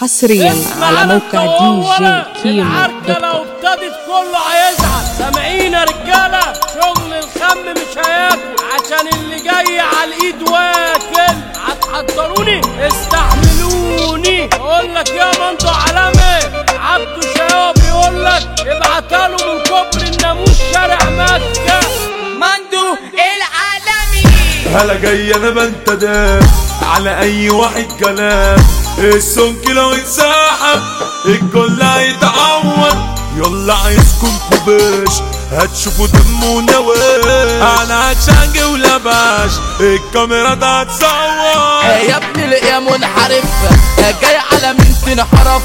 حصريا على موقع دي جي كيمو لو. ابتدت كله هيزعل. سامعين يا رجالة شغل الخم مش هياكل. عشان اللي جاي على الإيد واكل. هتحضروني؟ استحملوني. أقول لك يا منطق عالمي. عبده شباب بيقول لك ابعتها له من كبر الناموس شارع مكة. مندو العالمي. هلا جاي أنا بنتدى على أي واحد كلام. السمك لو يتسحب الكل هيتعود يلا عايزكم كوباش هتشوفوا دم ونواش أنا هتشنج ولباش الكاميرا ده هتصور يا ابني لقيا منحرف جاي على مين تنحرف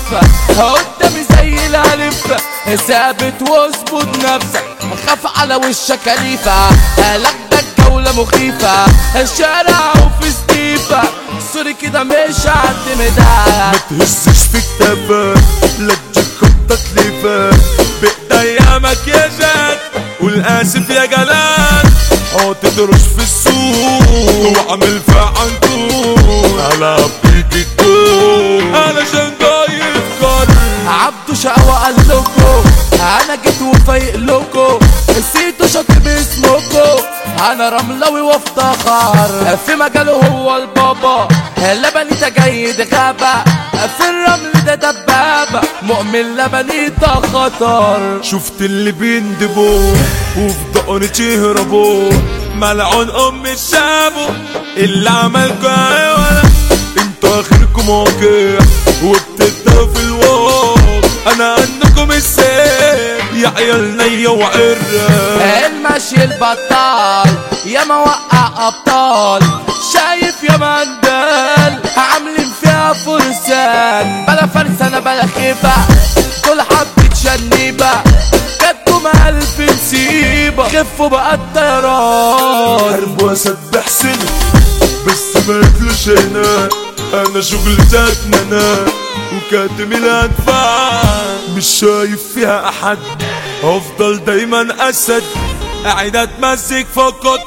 قدامي زي الالف ثابت واظبط نفسك خاف على وشك خليفه لك جولة مخيفة الشارع وفي ستيفة سوري كده مش هعتمدها تهزش في كتافك لا تجيب خطة تليفك بإيديا مكياجات. قول اسف يا جلال. حط دروش في السوق. واعمل في عنكون أنا رملوي وافتخر في مجاله هو البابا. لبني تجيد غابة. في الرمل ده دبابة. مؤمن لبني خطر. شفت اللي بيندبوا وفي دقن تهربوا ملعون أم الشابو. اللي عملكوا عيوانة أنتوا آخركم واقع. وبتبدأوا في الواقع أنا عندكم السيف. يا عيال نية وعرة المشي البطال يا موقع أبطال. شايف يا مندل عاملين فيها فرسان بلا فرسانة بلا خيبة كل حبة شنيبة جاتكم ألف نسيبة خفوا بقى الطيران حرب واسد بحسن بس ما ياكلوش هنا. أنا شغل أنا وكاتم الانفاع مش شايف فيها أحد. أفضل دايما أسد قاعد اتمسك فقط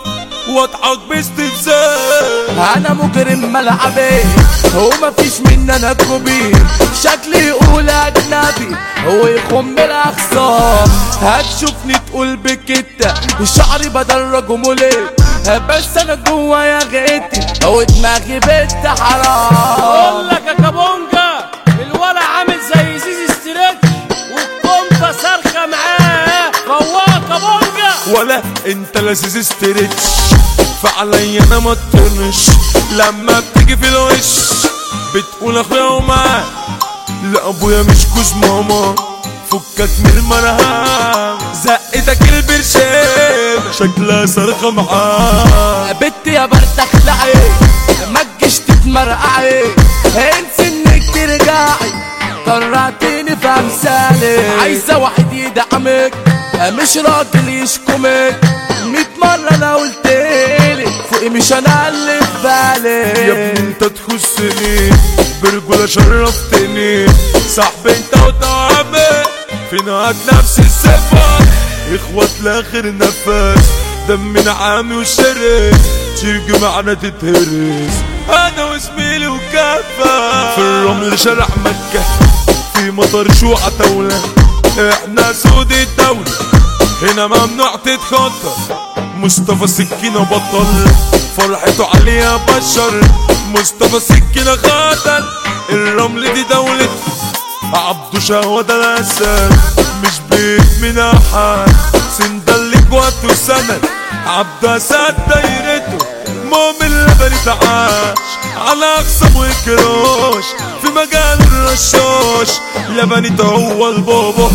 وأضحك باستفزاز. أنا مجرم ملعبي ومفيش مني أنا كبير شكلي يقول أجنبي هو يخم بالاخصام هتشوفني تقول بكتة شعري بدرجه مولي بس أنا جوايا غيتي ودماغي بنت حرام. ولا انت لذيذ استريتش فعليا أنا ما تطرش لما بتيجي في الوش بتقول أخويا ومعاه لا أبويا مش جوز ماما. فكك من المرهم زقتك البرشام. شكلها صرخة معاه بنت يا برد اخلعي ما تجيش تتمرقعي. انسي انك ترجعي. طرعتني امثالي عايزة واحد يدعمك مش راجل يشكمك. ميت مرة أنا قلتلك فوقي مش أنا اللي في يا بالي ابني أنت تخصني برجولة شرفتني. صاحبي أنت وتعبي فينا نفس الصفة إخوات لآخر نفس دمنا عامي وشرس. تيجي معنا تتهرس. أنا وزميلي وكفى في الرمل شارع مكة. في مطر شو عتاولة إحنا سود الدولة هنا ممنوع تتخطى مصطفى سكينة بطل فرحته عليها بشر. مصطفى سكينة خطر الرمل دي دولة. عبده شهوة الأسد مش بيت من أحد. سندلك وقته سند عبده أسد دايرته. مؤمن لبني تعاش على أقسم وكروش في مجال الرشاش. لبني ده هو البابا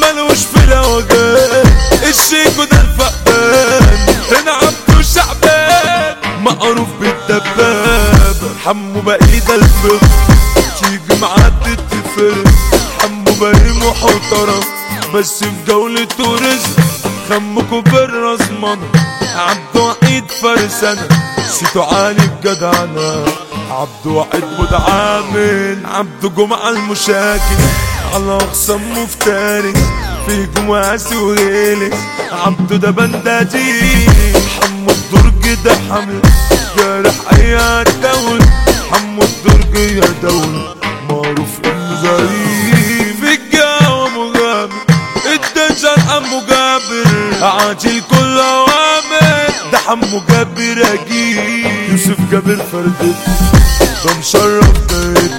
ملوش في الأوجان الشيك وده الفقدان هنا عبده شعبان. معروف بالدباب حمو بعيد الفخر تيجي معاه تتفرق حمو باقي محترم. بس في جولة رزق خمكوا بالرزمنة. عبد عيد فرسنا سيتو عالي بجدعنا عبد وعيد متعامل عبد جمعة المشاكل. على اخصم مفتاري في جمع سهيلي. عبد ده بنداجي حمو الدرج ده حمل. جارح اي دول حمو الدرج يا دول معروف إنه زعيم. في الجاوة مغامر الدجال عمو مجابل عاجل كله حمو جابر أجيب. يوسف جابر فردت ده مشرف دايت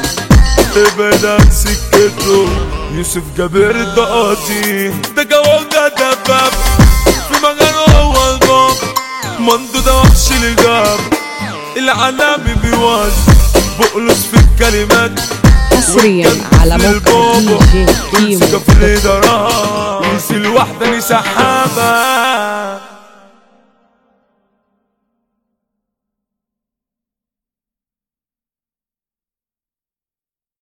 ابعد عن سكته يوسف جابر ده قاضي ده جواجة ده باب في مجاله هو الباب مندو ده وحش اللي جاب العالمي بيوز بقلص في الكلمات. حصريا على موقع دي جي كيمو. الوحدة سحابة